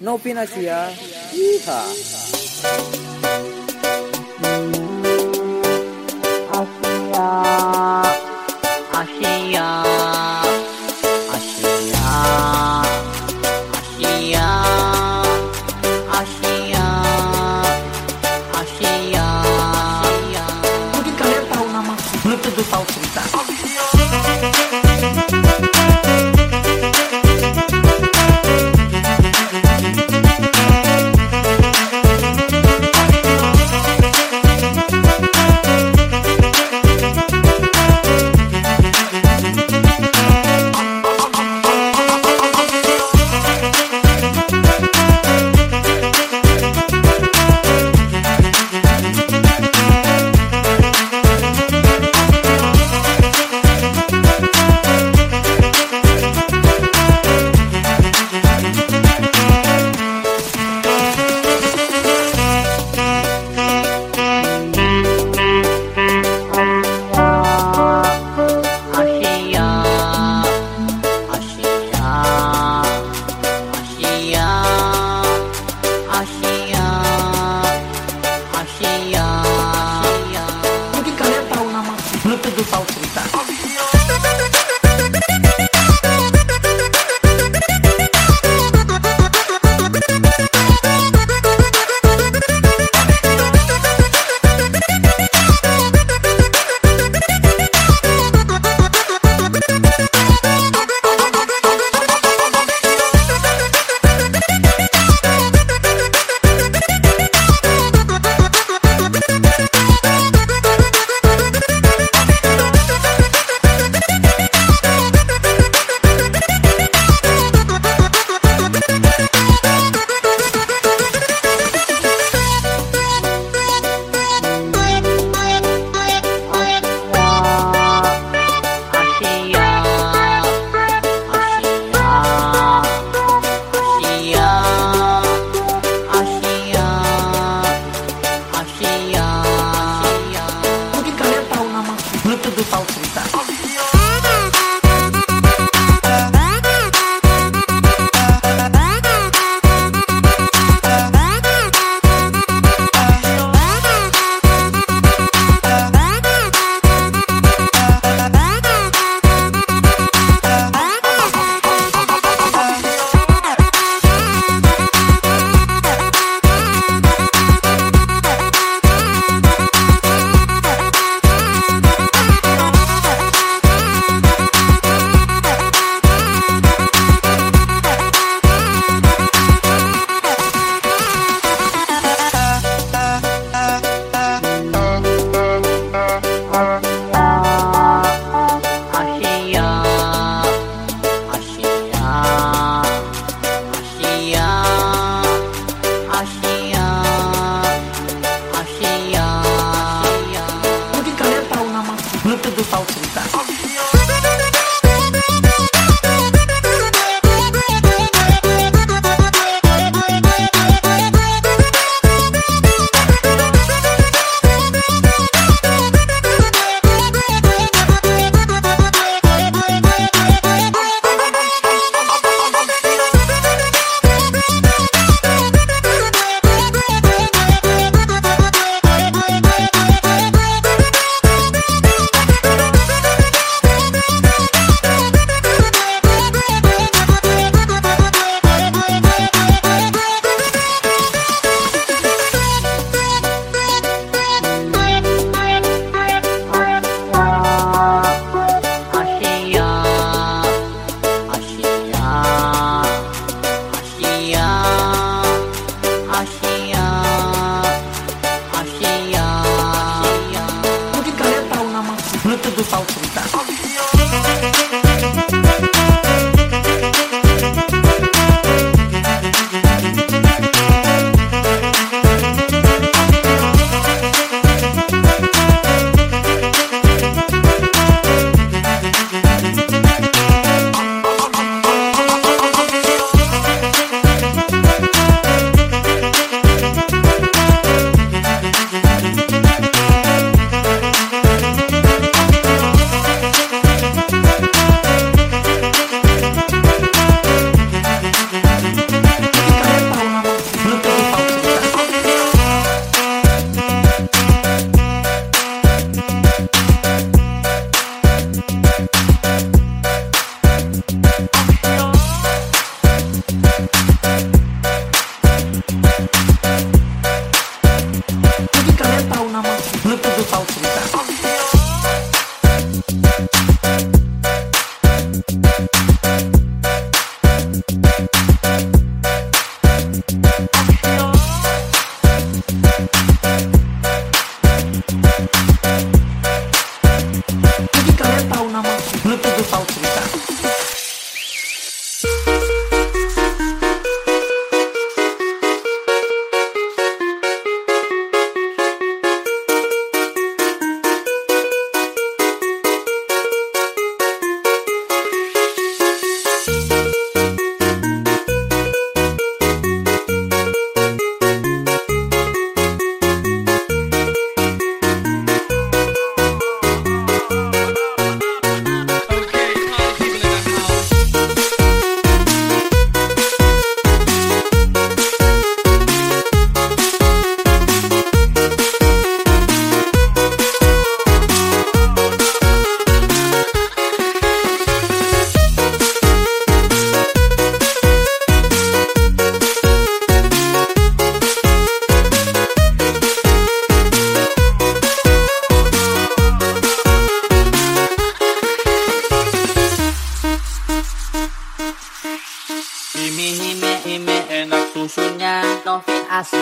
Novinasia. Iha.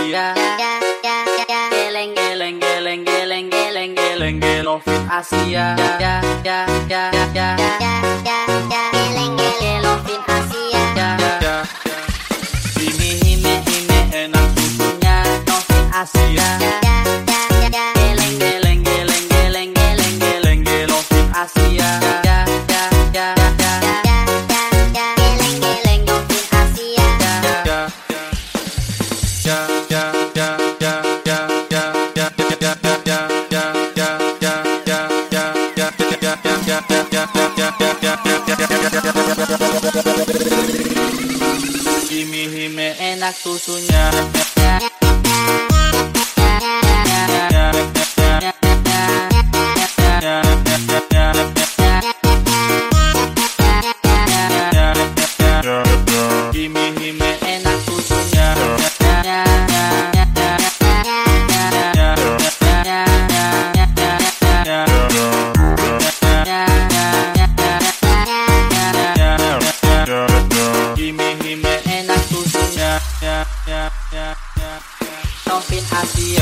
ya Geleng geleng geleng geleng geleng geleng geleng Asia. Geleng geleng Asia. Ini hime hime enak susunya Asia.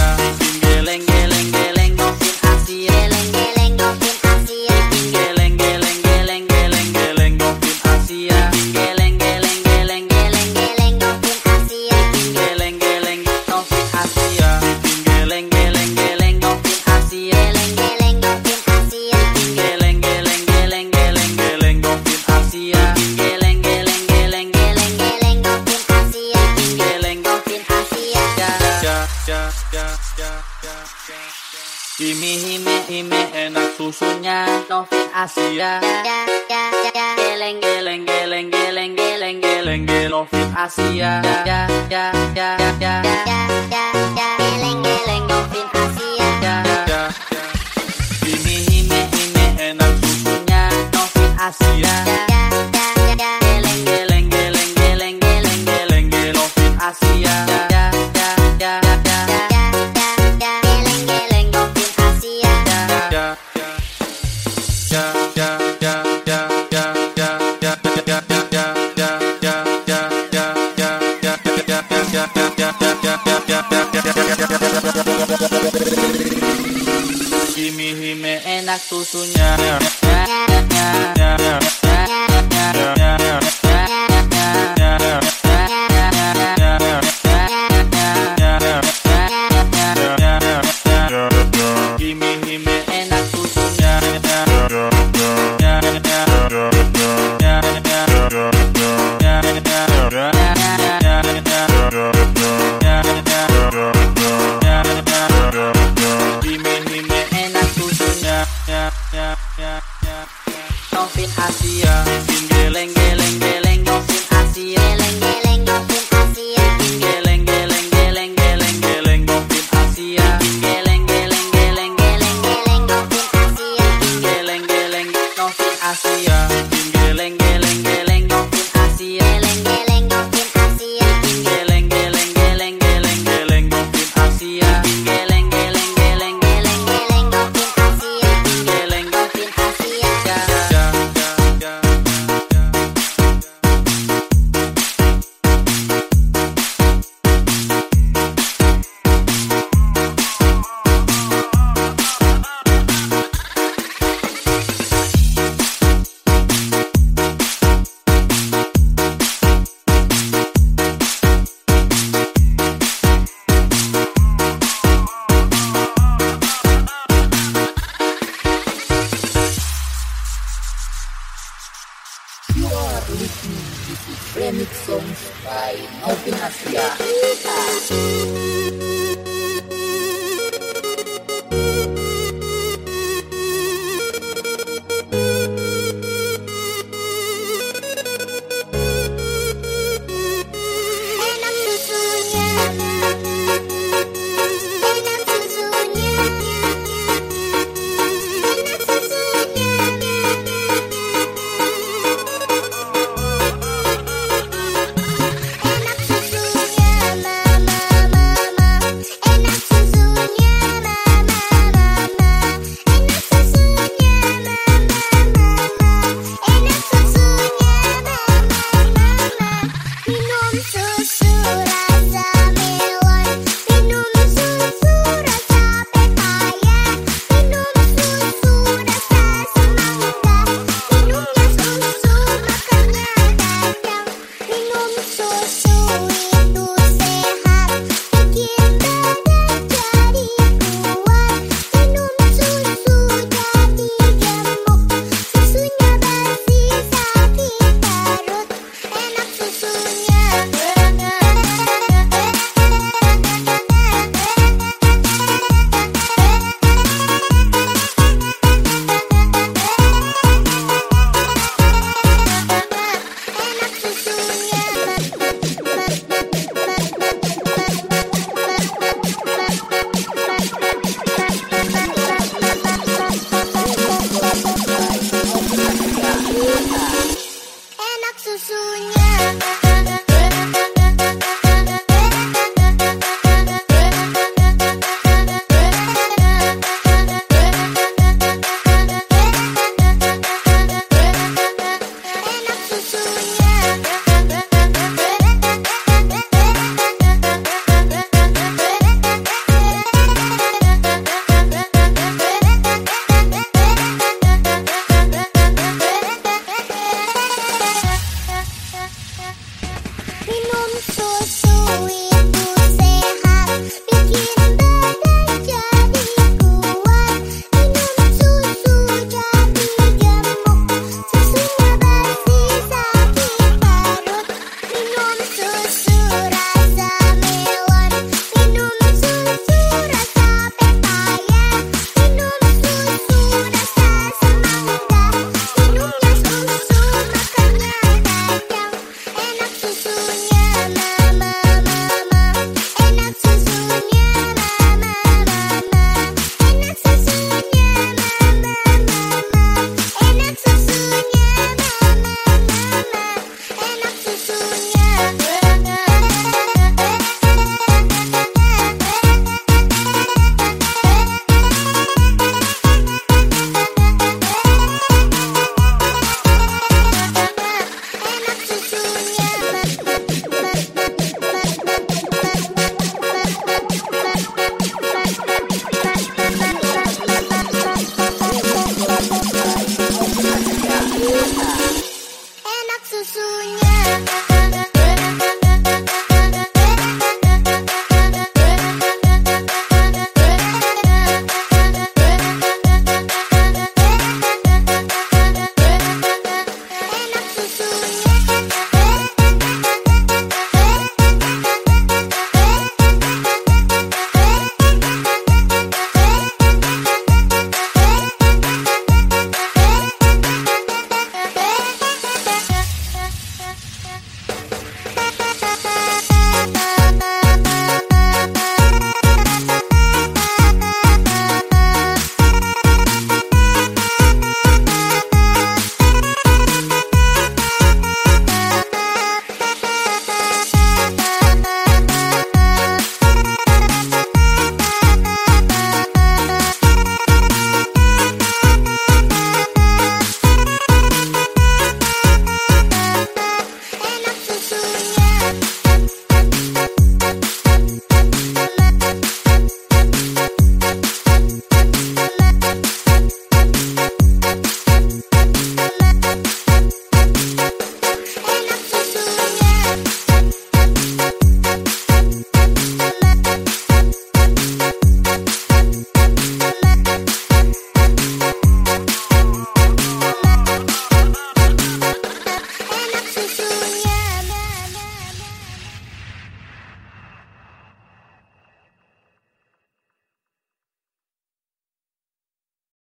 Africa. Hime hime hime enak susunya Novit Asia Geleng geleng geleng geleng geleng geleng geleng Novit Asia Geleng geleng Novit Asia Hime himi himi enak susunya Novit Asia Geleng geleng geleng geleng geleng geleng geleng Novit Asia